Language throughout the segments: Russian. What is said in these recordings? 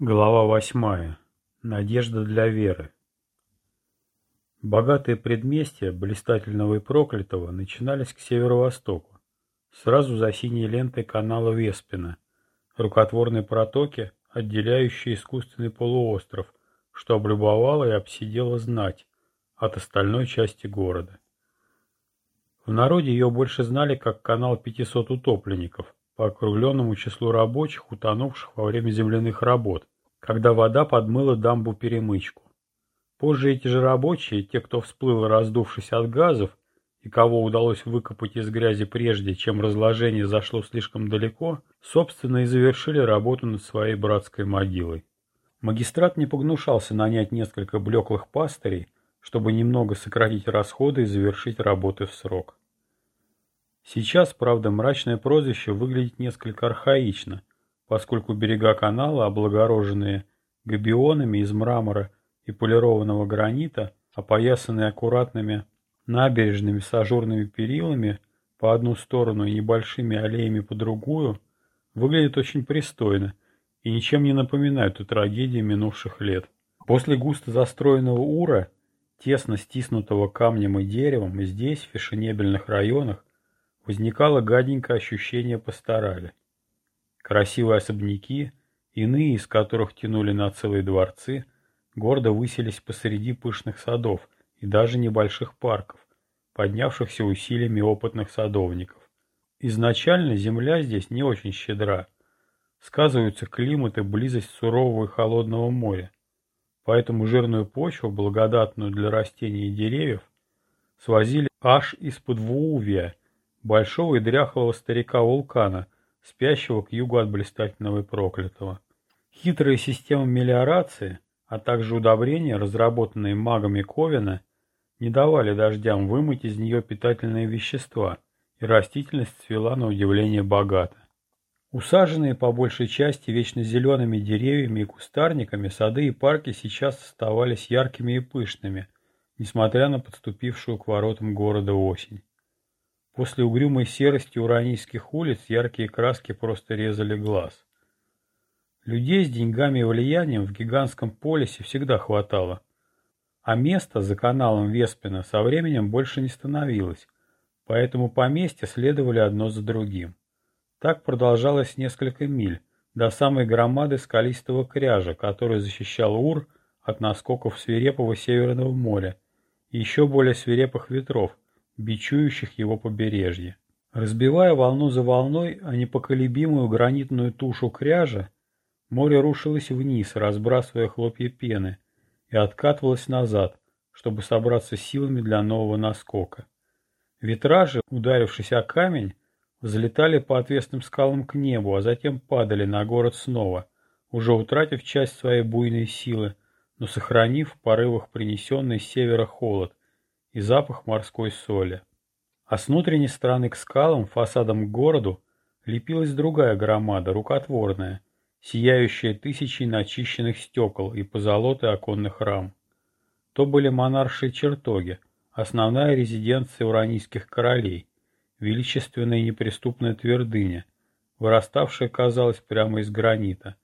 Глава восьмая. Надежда для веры. Богатые предместья блистательного и проклятого начинались к северо-востоку, сразу за синей лентой канала Веспина, рукотворной протоки, отделяющей искусственный полуостров, что облюбовала и обсидела знать от остальной части города. В народе ее больше знали как канал 500 утопленников, по округленному числу рабочих, утонувших во время земляных работ, когда вода подмыла дамбу-перемычку. Позже эти же рабочие, те, кто всплыл, раздувшись от газов, и кого удалось выкопать из грязи прежде, чем разложение зашло слишком далеко, собственно и завершили работу над своей братской могилой. Магистрат не погнушался нанять несколько блеклых пастырей, чтобы немного сократить расходы и завершить работы в срок. Сейчас, правда, мрачное прозвище выглядит несколько архаично, поскольку берега канала, облагороженные габионами из мрамора и полированного гранита, опоясанные аккуратными набережными с ажурными перилами по одну сторону и небольшими аллеями по другую, выглядят очень пристойно и ничем не напоминают о трагедии минувших лет. После густо застроенного Ура, тесно стиснутого камнем и деревом, здесь, в фешенебельных районах, возникало гаденькое ощущение пасторали. Красивые особняки, иные из которых тянули на целые дворцы, гордо высились посреди пышных садов и даже небольших парков, поднявшихся усилиями опытных садовников. Изначально земля здесь не очень щедра. Сказываются климат и близость сурового и холодного моря. Поэтому жирную почву, благодатную для растений и деревьев, свозили аж из-под Вуувия – большого и дряхлого старика-вулкана, спящего к югу от блистательного и проклятого. Хитрые системы мелиорации, а также удобрения, разработанные магами Ковина, не давали дождям вымыть из нее питательные вещества, и растительность цвела на удивление богато. Усаженные по большей части вечно зелеными деревьями и кустарниками, сады и парки сейчас оставались яркими и пышными, несмотря на подступившую к воротам города осень. После угрюмой серости уранийских улиц яркие краски просто резали глаз. Людей с деньгами и влиянием в гигантском полисе всегда хватало. А места за каналом Веспина со временем больше не становилось, поэтому поместья следовали одно за другим. Так продолжалось несколько миль, до самой громады скалистого кряжа, который защищал Ур от наскоков свирепого Северного моря и еще более свирепых ветров – бичующих его побережье. Разбивая волну за волной, а непоколебимую гранитную тушу кряжа, море рушилось вниз, разбрасывая хлопья пены, и откатывалось назад, чтобы собраться силами для нового наскока. Витражи, ударившись о камень, взлетали по отвесным скалам к небу, а затем падали на город снова, уже утратив часть своей буйной силы, но сохранив в порывах принесенный с севера холод, и запах морской соли. А с внутренней стороны к скалам, фасадам к городу, лепилась другая громада, рукотворная, сияющая тысячей начищенных стекол и позолоты оконных рам. То были монаршие чертоги, основная резиденция уранийских королей, величественная неприступная твердыня, выраставшая, казалось, прямо из гранита.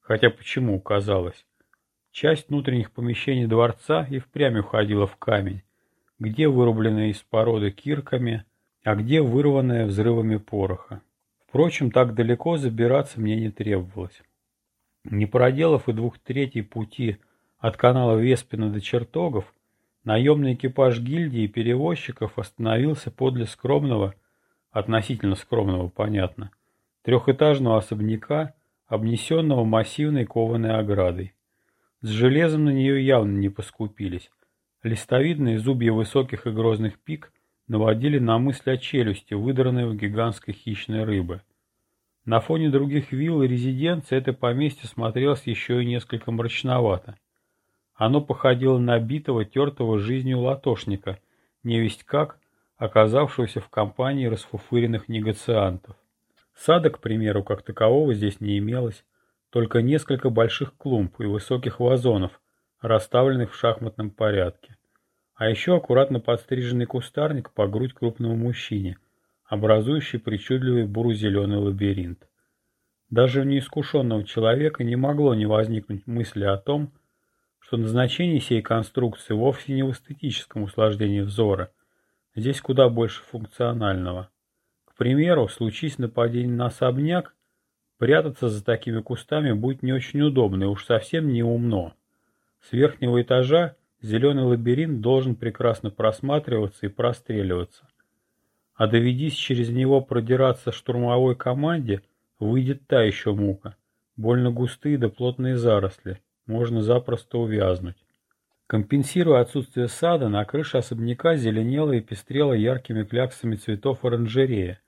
Хотя почему казалось? Часть внутренних помещений дворца и впрямь уходила в камень, где вырубленная из породы кирками, а где вырванная взрывами пороха. Впрочем, так далеко забираться мне не требовалось. Не проделав и двух третий пути от канала Веспина до чертогов, наемный экипаж гильдии перевозчиков остановился подле скромного, относительно скромного, понятно, трехэтажного особняка, обнесенного массивной кованой оградой. С железом на нее явно не поскупились, Листовидные зубья высоких и грозных пик наводили на мысль о челюсти, выдранной у гигантской хищной рыбы. На фоне других вилл и резиденций это поместье смотрелось еще и несколько мрачновато. Оно походило на битого, тертого жизнью латошника, невесть как, оказавшегося в компании расфуфыренных негациантов. Сада, к примеру, как такового здесь не имелось, только несколько больших клумб и высоких вазонов, расставленных в шахматном порядке. А еще аккуратно подстриженный кустарник по грудь крупному мужчине, образующий причудливый буро-зеленый лабиринт. Даже у неискушенного человека не могло не возникнуть мысли о том, что назначение сей конструкции вовсе не в эстетическом услаждении взора, здесь куда больше функционального. К примеру, случись нападение на особняк, прятаться за такими кустами будет не очень удобно и уж совсем не умно. С верхнего этажа зеленый лабиринт должен прекрасно просматриваться и простреливаться. А доведись через него продираться штурмовой команде, выйдет та еще мука. Больно густые да плотные заросли, можно запросто увязнуть. Компенсируя отсутствие сада, на крыше особняка зеленела и пестрела яркими кляксами цветов оранжерея,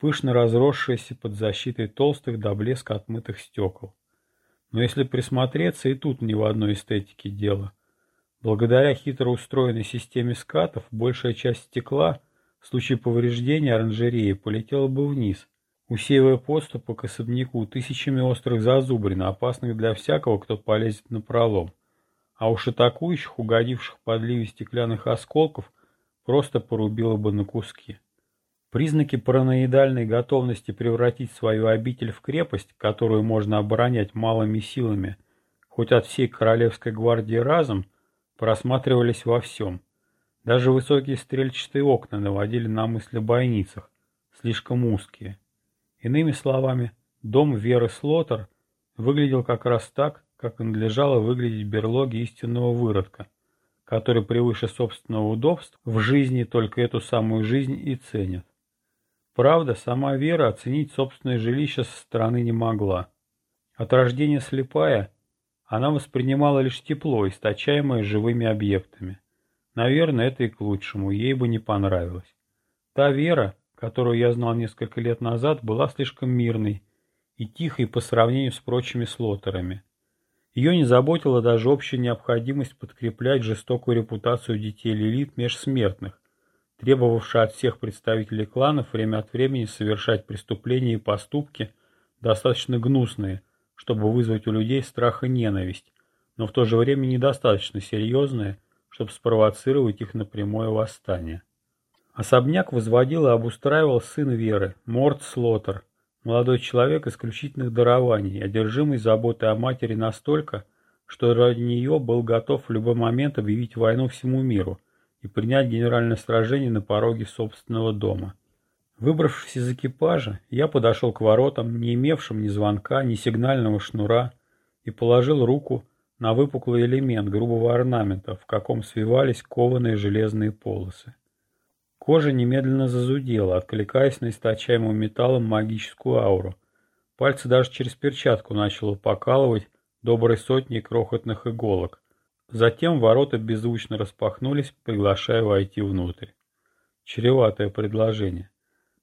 пышно разросшаяся под защитой толстых до блеска отмытых стекол. Но если присмотреться, и тут ни в одной эстетике дело. Благодаря хитро устроенной системе скатов, большая часть стекла в случае повреждения оранжереи полетела бы вниз, усеивая подступы к особняку тысячами острых зазубрин, опасных для всякого, кто полезет на пролом. А уж атакующих, угодивших под ливень стеклянных осколков, просто порубило бы на куски. Признаки параноидальной готовности превратить свою обитель в крепость, которую можно оборонять малыми силами, хоть от всей королевской гвардии разом, просматривались во всем. Даже высокие стрельчатые окна наводили на мысли о бойницах, слишком узкие. Иными словами, дом Веры Слотер выглядел как раз так, как надлежало выглядеть берлоги истинного выродка, который превыше собственного удобства в жизни только эту самую жизнь и ценит. Правда, сама Вера оценить собственное жилище со стороны не могла. От рождения слепая, она воспринимала лишь тепло, источаемое живыми объектами. Наверное, это и к лучшему, ей бы не понравилось. Та Вера, которую я знал несколько лет назад, была слишком мирной и тихой по сравнению с прочими слотерами. Ее не заботила даже общая необходимость подкреплять жестокую репутацию детей Лилит межсмертных, требовавшая от всех представителей кланов время от времени совершать преступления и поступки, достаточно гнусные, чтобы вызвать у людей страх и ненависть, но в то же время недостаточно серьезные, чтобы спровоцировать их на прямое восстание. Особняк возводил и обустраивал сын Веры, Морт Слотер, молодой человек исключительных дарований, одержимый заботой о матери настолько, что ради нее был готов в любой момент объявить войну всему миру и принять генеральное сражение на пороге собственного дома. Выбравшись из экипажа, я подошел к воротам, не имевшим ни звонка, ни сигнального шнура, и положил руку на выпуклый элемент грубого орнамента, в каком свивались кованые железные полосы. Кожа немедленно зазудела, откликаясь на источаемую металлом магическую ауру. Пальцы даже через перчатку начало покалывать доброй сотней крохотных иголок. Затем ворота беззвучно распахнулись, приглашая войти внутрь. Чреватое предложение.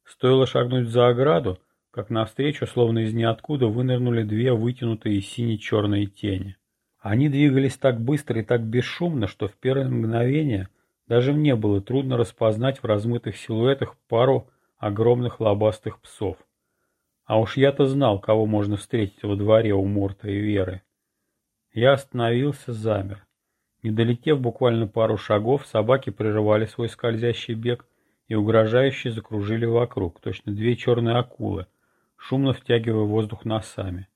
Стоило шагнуть за ограду, как навстречу, словно из ниоткуда, вынырнули две вытянутые сине-черные тени. Они двигались так быстро и так бесшумно, что в первое мгновение – даже мне было трудно распознать в размытых силуэтах пару огромных лобастых псов. А уж я-то знал, кого можно встретить во дворе у Морта и Веры. Я остановился, замер. Не долетев буквально пару шагов, собаки прерывали свой скользящий бег и угрожающе закружили вокруг, точно две черные акулы, шумно втягивая воздух носами.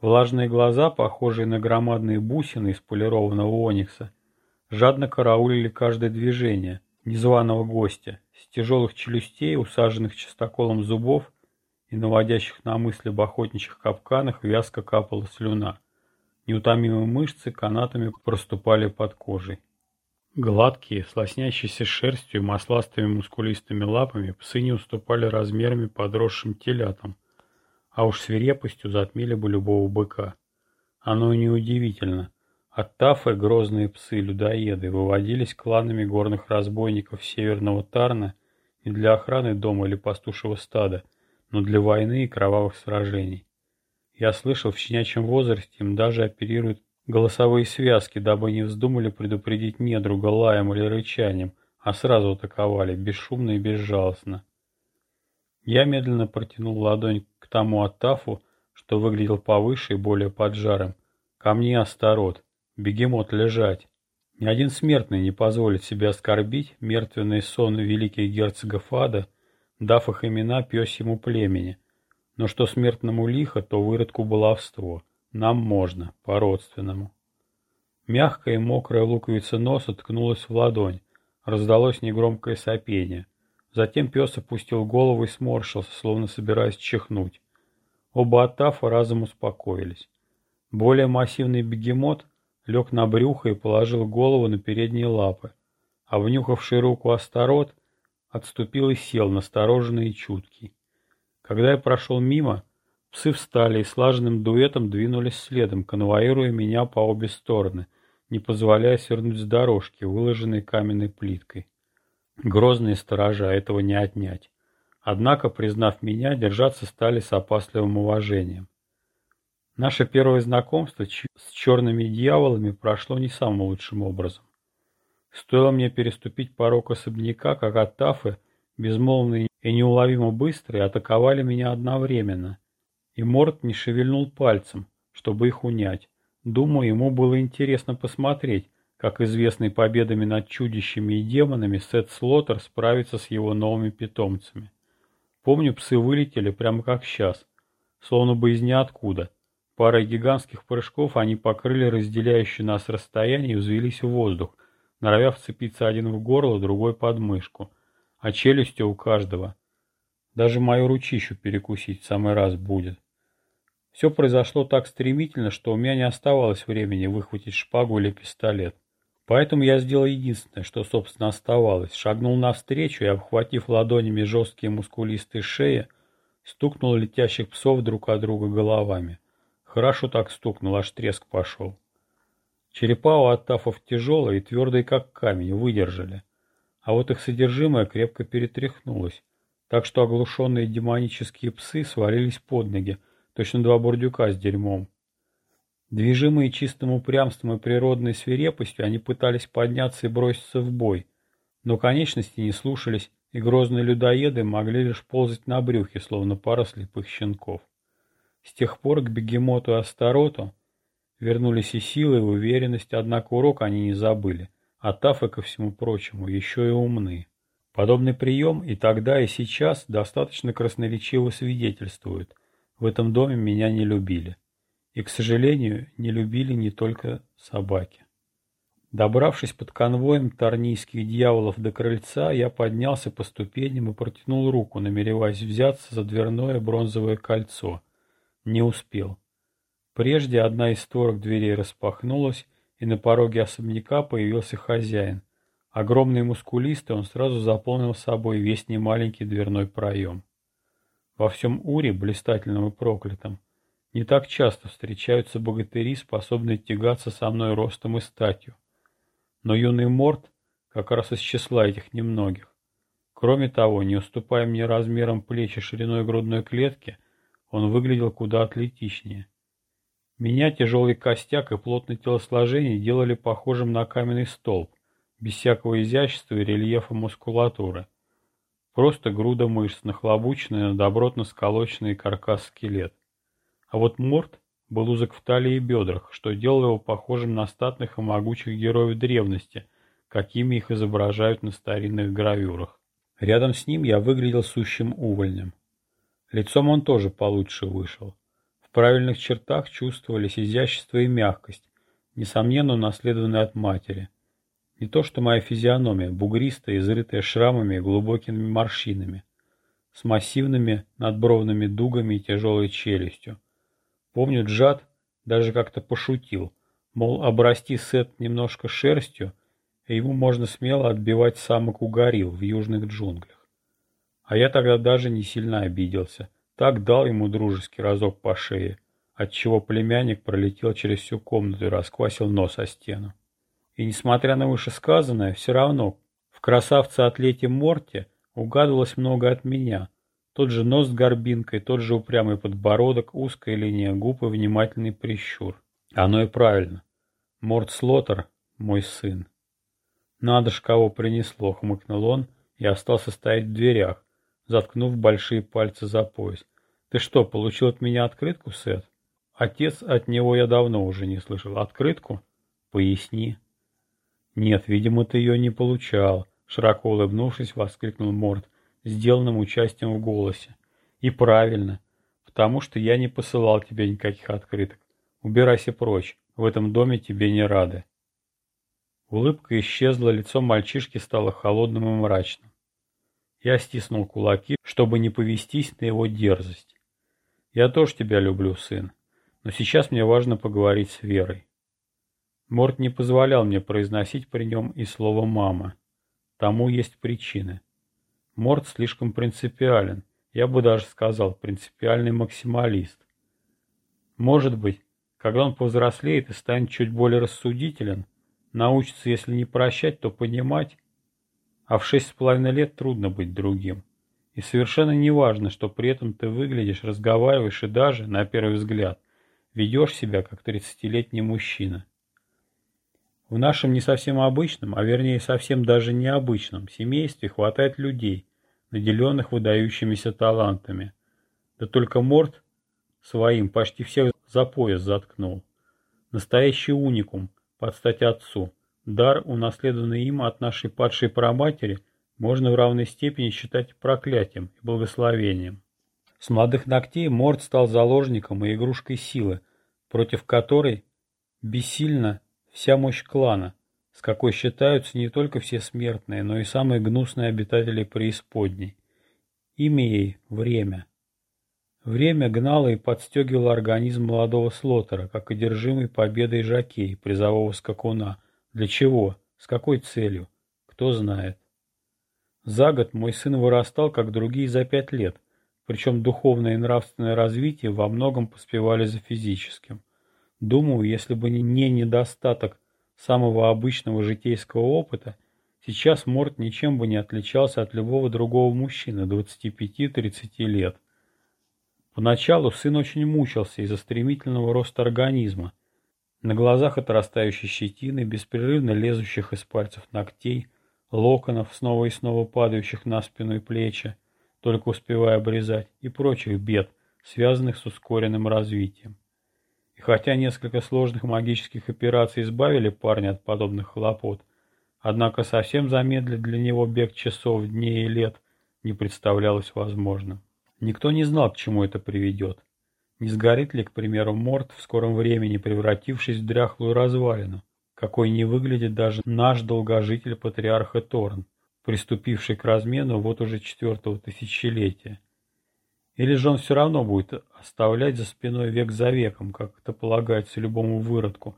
Влажные глаза, похожие на громадные бусины из полированного оникса, жадно караулили каждое движение незваного гостя, с тяжелых челюстей, усаженных частоколом зубов и наводящих на мысли об охотничьих капканах, вязко капала слюна. Неутомимые мышцы канатами проступали под кожей. Гладкие, с лоснящейся шерстью и масластыми мускулистыми лапами псы не уступали размерами подросшим телятам, а уж свирепостью затмили бы любого быка. Оно и неудивительно. Оттафы, грозные псы-людоеды, выводились кланами горных разбойников Северного Тарна не для охраны дома или пастушего стада, но для войны и кровавых сражений. Я слышал, в щенячьем возрасте им даже оперируют голосовые связки, дабы не вздумали предупредить недруга лаем или рычанием, а сразу атаковали, бесшумно и безжалостно. Я медленно протянул ладонь к тому Оттафу, что выглядел повыше и более поджарым. Ко мне Астарот. Бегемот лежать. Ни один смертный не позволит себе оскорбить мертвенный сон великих герцогов ада, дав их имена пёсьему племени. Но что смертному лихо, то выродку баловство. Нам можно, по-родственному. Мягкая и мокрая луковица носа ткнулась в ладонь. Раздалось негромкое сопение. Затем пес опустил голову и сморщился, словно собираясь чихнуть. Оба Атафа разом успокоились. Более массивный бегемот лег на брюхо и положил голову на передние лапы, а внюхавший руку Астарот отступил и сел, настороженный и чуткий. Когда я прошел мимо, псы встали и слаженным дуэтом двинулись следом, конвоируя меня по обе стороны, не позволяя свернуть с дорожки, выложенной каменной плиткой. Грозные сторожа этого не отнять. Однако, признав меня, держаться стали с опасливым уважением. Наше первое знакомство с черными дьяволами прошло не самым лучшим образом. Стоило мне переступить порог особняка, как Аттафы, безмолвные и неуловимо быстрые, атаковали меня одновременно, и Морд не шевельнул пальцем, чтобы их унять. Думаю, ему было интересно посмотреть, как известный победами над чудищами и демонами Сет Слоттер справится с его новыми питомцами. Помню, псы вылетели прямо как сейчас, словно бы из ниоткуда. Парой гигантских прыжков они покрыли разделяющее нас расстояние и взвелись в воздух, норовя вцепиться один в горло, другой под мышку, а челюсти у каждого. Даже мою ручищу перекусить в самый раз будет. Все произошло так стремительно, что у меня не оставалось времени выхватить шпагу или пистолет. Поэтому я сделал единственное, что, собственно, оставалось. Шагнул навстречу и, обхватив ладонями жесткие мускулистые шеи, стукнул летящих псов друг от друга головами. Хорошо так стукнул, аж треск пошел. Черепа у оттафов тяжелые и твердые, как камень, выдержали. А вот их содержимое крепко перетряхнулось, так что оглушенные демонические псы свалились под ноги, точно два бурдюка с дерьмом. Движимые чистым упрямством и природной свирепостью, они пытались подняться и броситься в бой, но конечности не слушались, и грозные людоеды могли лишь ползать на брюхе, словно пара слепых щенков. С тех пор к бегемоту и Астароту вернулись и силы, и уверенность, однако урок они не забыли, а тафы, ко всему прочему, еще и умны. Подобный прием и тогда, и сейчас достаточно красноречиво свидетельствует. В этом доме меня не любили. И, к сожалению, не любили не только собаки. Добравшись под конвоем торнийских дьяволов до крыльца, я поднялся по ступеням и протянул руку, намереваясь взяться за дверное бронзовое кольцо. Не успел. Прежде одна из створок дверей распахнулась, и на пороге особняка появился хозяин. Огромный мускулистый, он сразу заполнил собой весь немаленький дверной проем. Во всем Уре, блистательном и проклятом, не так часто встречаются богатыри, способные тягаться со мной ростом и статью. Но юный Морд как раз из числа этих немногих. Кроме того, не уступая мне размером плеч и шириной грудной клетки, он выглядел куда атлетичнее. Меня тяжелый костяк и плотное телосложение делали похожим на каменный столб, без всякого изящества и рельефа мускулатуры. Просто груда мышц, нахлобученная на добротно сколоченный каркас-скелет. А вот Морд был узок в талии и бедрах, что делало его похожим на статных и могучих героев древности, какими их изображают на старинных гравюрах. Рядом с ним я выглядел сущим увольнем. Лицом он тоже получше вышел. Правильных чертах чувствовались изящество и мягкость, несомненно унаследованные от матери. Не то что моя физиономия, бугристая, изрытая шрамами и глубокими морщинами, с массивными надбровными дугами и тяжелой челюстью. Помню, Джад даже как-то пошутил, мол, обрасти Сет немножко шерстью, и ему можно смело отбивать самок у горилл в южных джунглях. А я тогда даже не сильно обиделся, так дал ему дружеский разок по шее, отчего племянник пролетел через всю комнату и расквасил нос о стену. И несмотря на вышесказанное, все равно в красавце-атлете Морте угадывалось много от меня, тот же нос с горбинкой, тот же упрямый подбородок, узкая линия губ и внимательный прищур. Оно и правильно. Морд Слоттер — мой сын. Надо ж, кого принесло, хмыкнул он и остался стоять в дверях, заткнув большие пальцы за пояс. Ты что, получил от меня открытку, Сет? Отец от него я давно уже не слышал. Открытку? Поясни. Нет, видимо, ты ее не получал. Широко улыбнувшись, воскликнул Морд сделанным участием в голосе. И правильно. Потому что я не посылал тебе никаких открыток. Убирайся прочь, в этом доме тебе не рады. Улыбка исчезла, лицо мальчишки стало холодным и мрачным. Я стиснул кулаки, чтобы не повестись на его дерзость. Я тоже тебя люблю, сын, но сейчас мне важно поговорить с Верой. Морт не позволял мне произносить при нем и слово «мама». Тому есть причины. Морт слишком принципиален, я бы даже сказал, принципиальный максималист. Может быть, когда он повзрослеет и станет чуть более рассудителен, научится, если не прощать, то понимать, а в шесть с половиной лет трудно быть другим. И совершенно не важно, что при этом ты выглядишь, разговариваешь и даже, на первый взгляд, ведешь себя как тридцатилетний мужчина. В нашем не совсем обычном, а вернее совсем даже необычном семействе хватает людей, наделенных выдающимися талантами. Да только Морт своим почти всех за пояс заткнул. Настоящий уникум, под стать отцу. Дар, унаследованный им от нашей падшей праматери, можно в равной степени считать проклятием и благословением. С молодых ногтей Морд стал заложником и игрушкой силы, против которой бессильна вся мощь клана, с какой считаются не только все смертные, но и самые гнусные обитатели преисподней. Имя ей – время. Время гнало и подстегивало организм молодого слотера, как одержимый победой жакей, призового скакуна. Для чего? С какой целью? Кто знает. За год мой сын вырастал, как другие за пять лет, причем духовное и нравственное развитие во многом поспевали за физическим. Думаю, если бы не недостаток самого обычного житейского опыта, сейчас Морт ничем бы не отличался от любого другого мужчины 25-30 лет. Поначалу сын очень мучился из-за стремительного роста организма. На глазах отрастающей щетины, беспрерывно лезущих из пальцев ногтей, локонов, снова и снова падающих на спину и плечи, только успевая обрезать, и прочих бед, связанных с ускоренным развитием. И хотя несколько сложных магических операций избавили парня от подобных хлопот, однако совсем замедлить для него бег часов, дней и лет не представлялось возможным. Никто не знал, к чему это приведет. Не сгорит ли, к примеру, морд в скором времени, превратившись в дряхлую развалину, какой не выглядит даже наш долгожитель патриарха Торн, приступивший к размену вот уже четвертого тысячелетия. Или же он все равно будет оставлять за спиной век за веком, как это полагается любому выродку,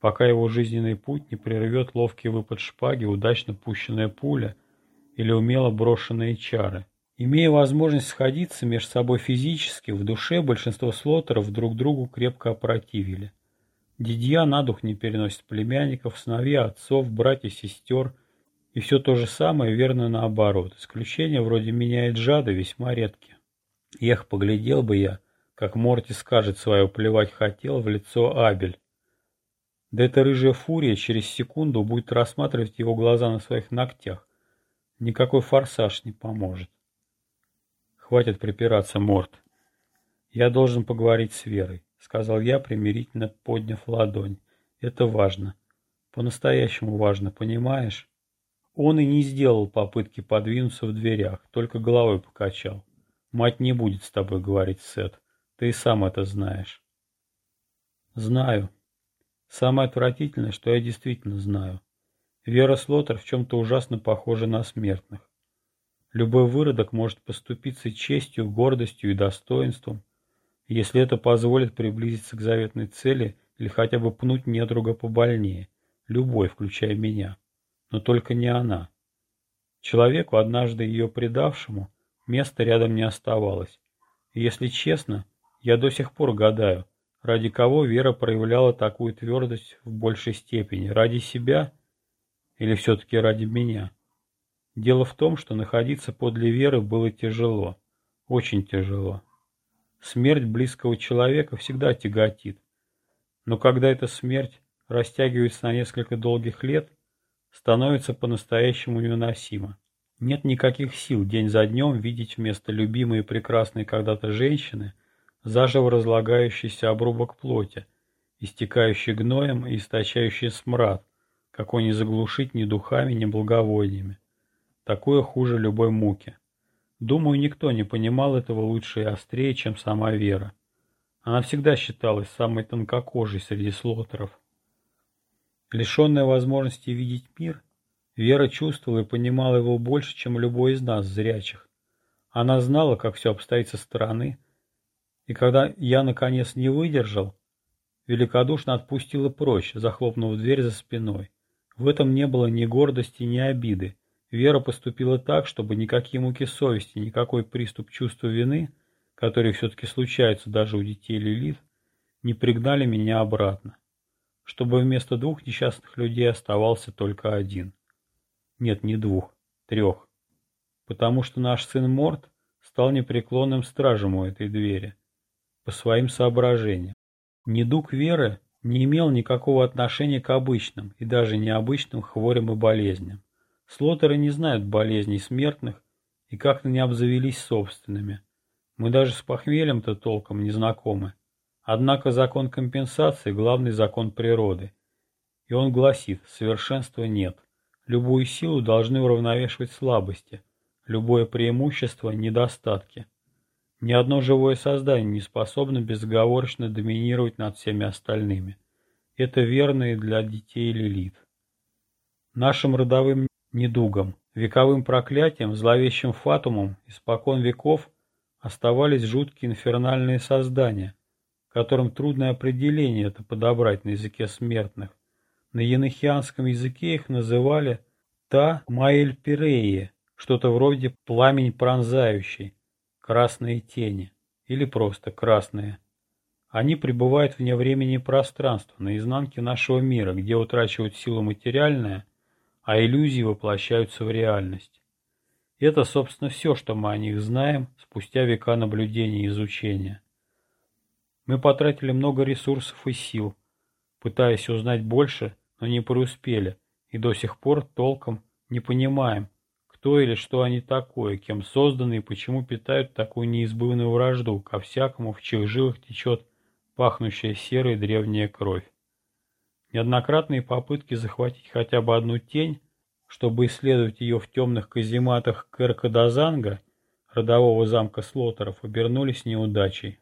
пока его жизненный путь не прервет ловкий выпад шпаги, удачно пущенная пуля или умело брошенные чары. Имея возможность сходиться между собой физически, в душе большинство слотеров друг другу крепко опротивили. Дидья на дух не переносит племянников, сыновья, отцов, братьев, сестер, и все то же самое верно наоборот. Исключения вроде меня и Джада весьма редкие. Эх, поглядел бы я, как Морти скажет свое плевать хотел в лицо Абель. Да эта рыжая фурия через секунду будет рассматривать его глаза на своих ногтях. Никакой форсаж не поможет. Хватит припираться, Морт. Я должен поговорить с Верой, сказал я, примирительно подняв ладонь. Это важно. По-настоящему важно, понимаешь? Он и не сделал попытки подвинуться в дверях, только головой покачал. Мать не будет с тобой говорить, Сет. Ты сам это знаешь. Знаю. Самое отвратительное, что я действительно знаю. Вера Слотер в чем-то ужасно похожа на смертных. Любой выродок может поступиться честью, гордостью и достоинством, если это позволит приблизиться к заветной цели или хотя бы пнуть недруга побольнее. Любой, включая меня. Но только не она. Человеку, однажды ее предавшему, Места рядом не оставалось. И если честно, я до сих пор гадаю, ради кого Вера проявляла такую твердость в большей степени, ради себя или все-таки ради меня. Дело в том, что находиться подле Веры было тяжело, очень тяжело. Смерть близкого человека всегда тяготит, но когда эта смерть растягивается на несколько долгих лет, становится по-настоящему невыносимо. Нет никаких сил день за днем видеть вместо любимой и прекрасной когда-то женщины заживо разлагающийся обрубок плоти, истекающий гноем и источающий смрад, какой не заглушить ни духами, ни благовониями. Такое хуже любой муки. Думаю, никто не понимал этого лучше и острее, чем сама Вера. Она всегда считалась самой тонкокожей среди слотеров. Лишенная возможности видеть мир, Вера чувствовала и понимала его больше, чем любой из нас, зрячих. Она знала, как все обстоит со стороны, и когда я, наконец, не выдержал, великодушно отпустила прочь, захлопнув дверь за спиной. В этом не было ни гордости, ни обиды. Вера поступила так, чтобы никакие муки совести, никакой приступ чувства вины, которые все-таки случаются даже у детей Лилит, не пригнали меня обратно. Чтобы вместо двух несчастных людей оставался только один. Нет, не двух, трех. Потому что наш сын Морт стал непреклонным стражем у этой двери. По своим соображениям. Недуг Веры не имел никакого отношения к обычным и даже необычным хворям и болезням. Слотеры не знают болезней смертных и как-то не обзавелись собственными. Мы даже с похмельем-то толком не знакомы. Однако закон компенсации – главный закон природы. И он гласит, совершенства нет. Любую силу должны уравновешивать слабости, любое преимущество – недостатки. Ни одно живое создание не способно безоговорочно доминировать над всеми остальными. Это верно и для детей Лилит. Нашим родовым недугом, вековым проклятием, зловещим фатумом испокон веков оставались жуткие инфернальные создания, которым трудное определение это подобрать на языке смертных. На янохианском языке их называли та Маэль-Пиреи, что-то вроде пламень пронзающий, красные тени, или просто красные. Они пребывают вне времени и пространства, на изнанке нашего мира, где утрачивают силу материальная а иллюзии воплощаются в реальность. Это, собственно, все, что мы о них знаем спустя века наблюдения и изучения. Мы потратили много ресурсов и сил, пытаясь узнать больше, но не преуспели, и до сих пор толком не понимаем, кто или что они такое, кем созданы и почему питают такую неизбывную вражду ко всякому, в чьих жилах течет пахнущая серой древняя кровь. Неоднократные попытки захватить хотя бы одну тень, чтобы исследовать ее в темных казематах Керкадазанга, родового замка Слотеров, обернулись неудачей.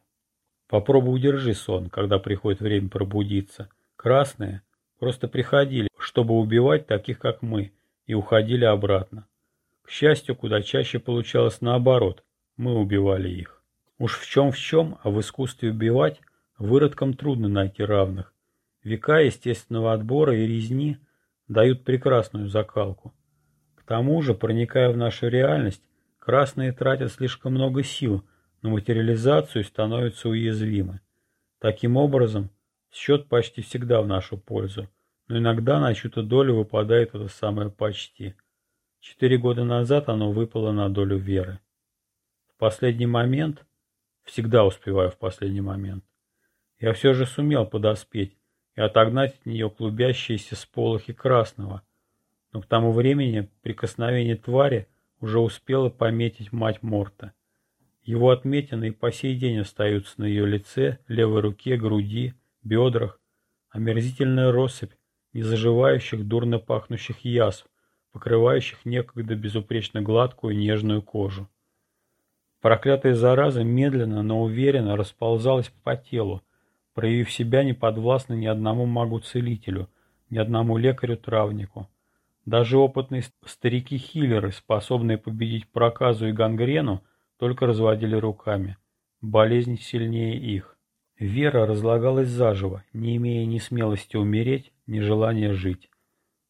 Попробуй удержи сон, когда приходит время пробудиться. Красные просто приходили, чтобы убивать таких, как мы, и уходили обратно. К счастью, куда чаще получалось наоборот, мы убивали их. Уж в чем в чем, а в искусстве убивать выродкам трудно найти равных, Века естественного отбора и резни дают прекрасную закалку. К тому же, проникая в нашу реальность, красные тратят слишком много сил на материализацию и становятся уязвимы. Таким образом, счет почти всегда в нашу пользу, но иногда на чью-то долю выпадает это самое «почти». Четыре года назад оно выпало на долю веры. В последний момент, всегда успеваю в последний момент, я все же сумел подоспеть и отогнать от нее клубящиеся сполохи красного. Но к тому времени прикосновение твари уже успело пометить мать Морта. Его отметины и по сей день остаются на ее лице, левой руке, груди, бедрах, омерзительная россыпь незаживающих, дурно пахнущих язв, покрывающих некогда безупречно гладкую нежную кожу. Проклятая зараза медленно, но уверенно расползалась по телу, проявив себя неподвластно ни одному магу-целителю, ни одному лекарю-травнику. Даже опытные старики-хиллеры, способные победить проказу и гангрену, только разводили руками. Болезнь сильнее их. Вера разлагалась заживо, не имея ни смелости умереть, ни желания жить.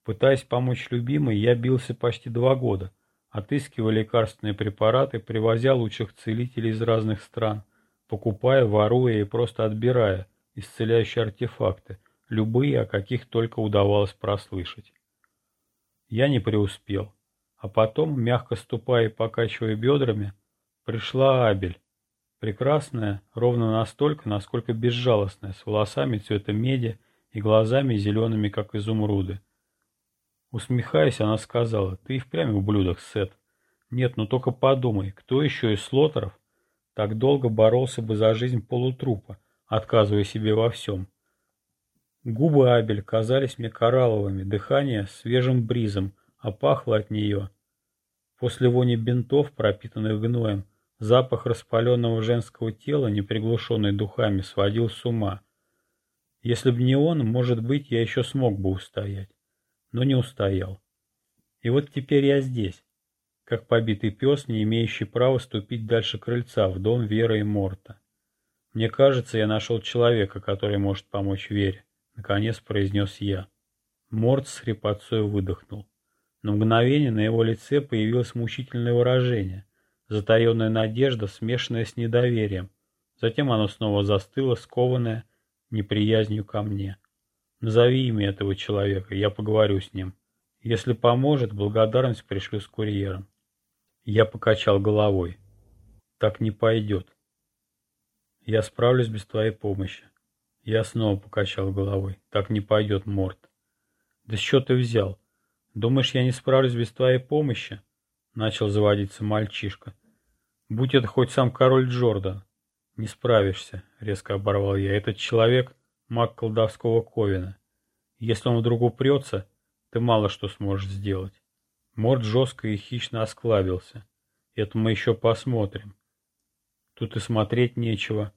Пытаясь помочь любимой, я бился почти два года, отыскивая лекарственные препараты, привозя лучших целителей из разных стран, покупая, воруя и просто отбирая, исцеляющие артефакты, любые, о каких только удавалось прослышать. Я не преуспел. А потом, мягко ступая и покачивая бедрами, пришла Абель. Прекрасная, ровно настолько, насколько безжалостная, с волосами цвета меди и глазами зелеными, как изумруды. Усмехаясь, она сказала, ты и впрямь ублюдок, Сет. Нет, ну только подумай, кто еще из слотеров так долго боролся бы за жизнь полутрупа, отказывая себе во всем. Губы Абель казались мне коралловыми, дыхание свежим бризом, а пахло от нее. После вони бинтов, пропитанных гноем, запах распаленного женского тела, не приглушенный духами, сводил с ума. Если б не он, может быть, я еще смог бы устоять. Но не устоял. И вот теперь я здесь, как побитый пес, не имеющий права ступить дальше крыльца в дом Веры и Морта. Мне кажется, я нашел человека, который может помочь Вере, наконец произнес я. Морт с хрипотцой выдохнул. На мгновение на его лице появилось мучительное выражение, затаенная надежда, смешанная с недоверием. Затем оно снова застыло, скованное неприязнью ко мне. Назови имя этого человека, я поговорю с ним. Если поможет, благодарность пришлю с курьером. Я покачал головой. Так не пойдет. Я справлюсь без твоей помощи. Я снова покачал головой. Так не пойдет, Морт. Да с чего ты взял? «Думаешь, я не справлюсь без твоей помощи?» Начал заводиться мальчишка. «Будь это хоть сам король Джордан». «Не справишься», — резко оборвал я. «Этот человек — маг колдовского ковина. Если он вдруг упрется, ты мало что сможешь сделать». Морд жестко и хищно осклабился. «Это мы еще посмотрим. Тут и смотреть нечего.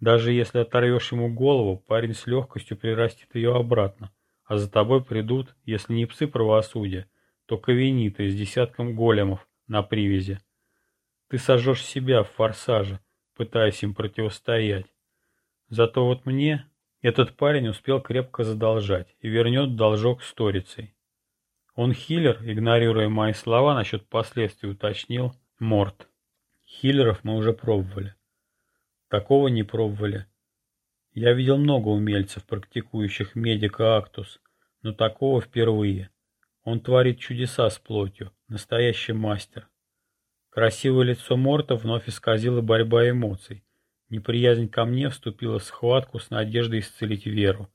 Даже если оторвешь ему голову, парень с легкостью прирастит ее обратно а за тобой придут, если не псы правосудия, то ковениты с десятком големов на привязи. Ты сожжешь себя в форсаже, пытаясь им противостоять. Зато вот мне этот парень успел крепко задолжать и вернет должок сторицей. Он хиллер, игнорируя мои слова насчет последствий, уточнил Морт. Хиллеров мы уже пробовали. Такого не пробовали. Я видел много умельцев, практикующих медика Актус, но такого впервые. Он творит чудеса с плотью, настоящий мастер. Красивое лицо Морта вновь исказила борьба эмоций. Неприязнь ко мне вступила в схватку с надеждой исцелить веру.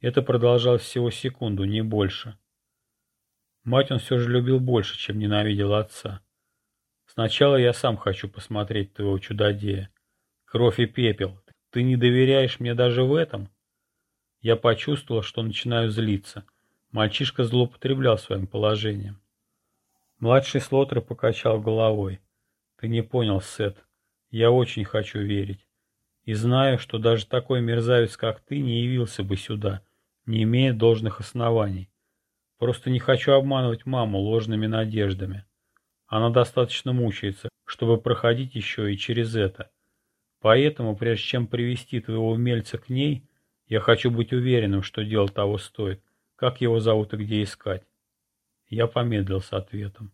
Это продолжалось всего секунду, не больше. Мать он все же любил больше, чем ненавидел отца. Сначала я сам хочу посмотреть твоего чудодея. Кровь и пепел, ты не доверяешь мне даже в этом? Я почувствовал, что начинаю злиться. Мальчишка злоупотреблял своим положением. Младший Слотер покачал головой. Ты не понял, Сет. Я очень хочу верить. И знаю, что даже такой мерзавец, как ты, не явился бы сюда, не имея должных оснований. Просто не хочу обманывать маму ложными надеждами. Она достаточно мучается, чтобы проходить еще и через это. Поэтому, прежде чем привести твоего умельца к ней, я хочу быть уверенным, что дело того стоит. Как его зовут и где искать? Я помедлил с ответом.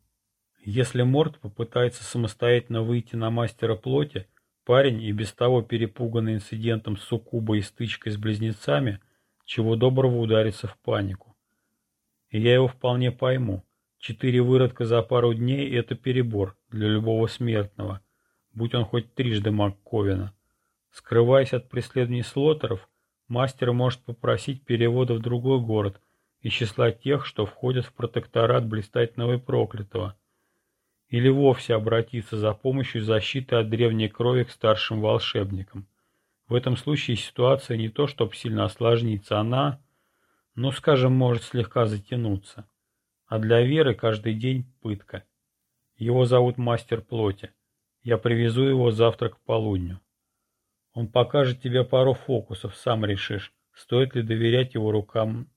Если Морд попытается самостоятельно выйти на мастера плоти, парень, и без того перепуганный инцидентом с суккубой и стычкой с близнецами, чего доброго ударится в панику. И я его вполне пойму. Четыре выродка за пару дней – это перебор для любого смертного – будь он хоть трижды маг Ковина. Скрываясь от преследований слотеров, мастер может попросить перевода в другой город из числа тех, что входят в протекторат блистательного и проклятого, или вовсе обратиться за помощью защиты от древней крови к старшим волшебникам. В этом случае ситуация не то чтобы сильно осложнится, она, ну скажем, может слегка затянуться. А для Веры каждый день пытка. Его зовут Мастер Плоти. Я привезу его завтра к полудню. Он покажет тебе пару фокусов, сам решишь, стоит ли доверять его рукам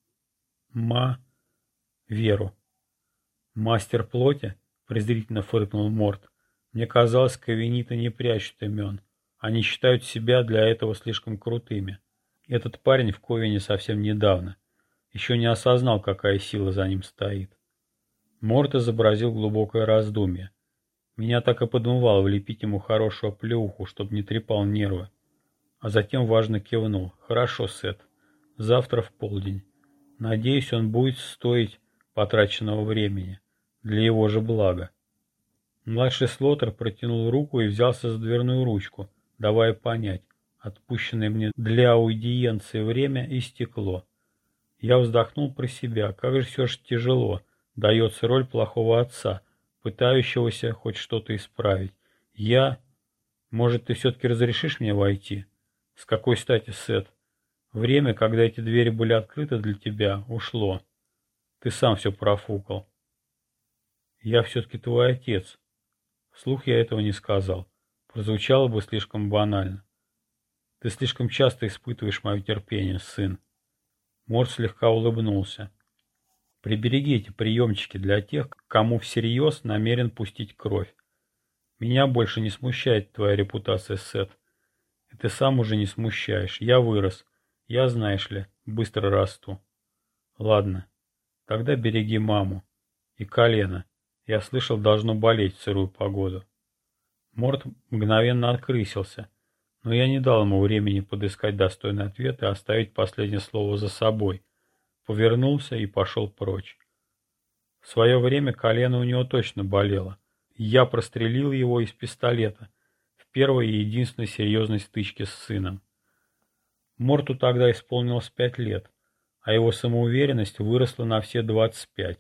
ма веру. Мастер плоти, презрительно фыркнул Морт. Мне казалось, кавениты не прячут имен. Они считают себя для этого слишком крутыми. Этот парень в Ковине совсем недавно. Еще не осознал, какая сила за ним стоит. Морт изобразил глубокое раздумье. Меня так и подмывало влепить ему хорошую плюху, чтобы не трепал нервы. А затем важно кивнул. «Хорошо, Сет. Завтра в полдень. Надеюсь, он будет стоить потраченного времени. Для его же блага». Младший Слотер протянул руку и взялся за дверную ручку, давая понять, отпущенное мне для аудиенции время истекло. Я вздохнул про себя, как же все же тяжело дается роль плохого отца — пытающегося хоть что-то исправить. Я... Может, ты все-таки разрешишь мне войти? С какой стати, Сет? Время, когда эти двери были открыты для тебя, ушло. Ты сам все профукал. Я все-таки твой отец. Вслух я этого не сказал. Прозвучало бы слишком банально. Ты слишком часто испытываешь мое терпение, сын. Морд слегка улыбнулся. Прибереги эти приемчики для тех, кому всерьез намерен пустить кровь. Меня больше не смущает твоя репутация, Сет. И ты сам уже не смущаешь. Я вырос. Я, знаешь ли, быстро расту. Ладно, тогда береги маму. И колено. Я слышал, должно болеть в сырую погоду. Морт мгновенно открысился, но я не дал ему времени подыскать достойный ответ и оставить последнее слово за собой. Повернулся и пошел прочь. В свое время колено у него точно болело. Я прострелил его из пистолета в первой и единственной серьезной стычке с сыном. Морту тогда исполнилось пять лет, а его самоуверенность выросла на все двадцать пять.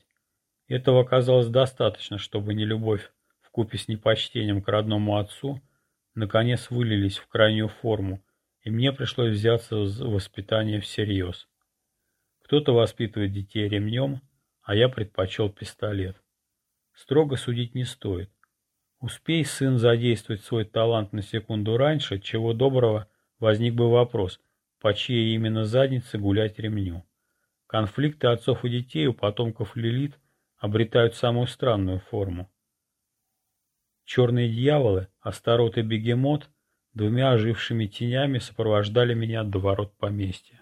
Этого оказалось достаточно, чтобы не любовь вкупе с непочтением к родному отцу наконец вылились в крайнюю форму, и мне пришлось взяться за воспитание всерьез. Кто-то воспитывает детей ремнем, а я предпочел пистолет. Строго судить не стоит. Успей сын задействовать свой талант на секунду раньше, чего доброго возник бы вопрос, по чьей именно заднице гулять ремню. Конфликты отцов и детей у потомков Лилит обретают самую странную форму. Черные дьяволы, Астарот и Бегемот двумя ожившими тенями сопровождали меня до ворот поместья.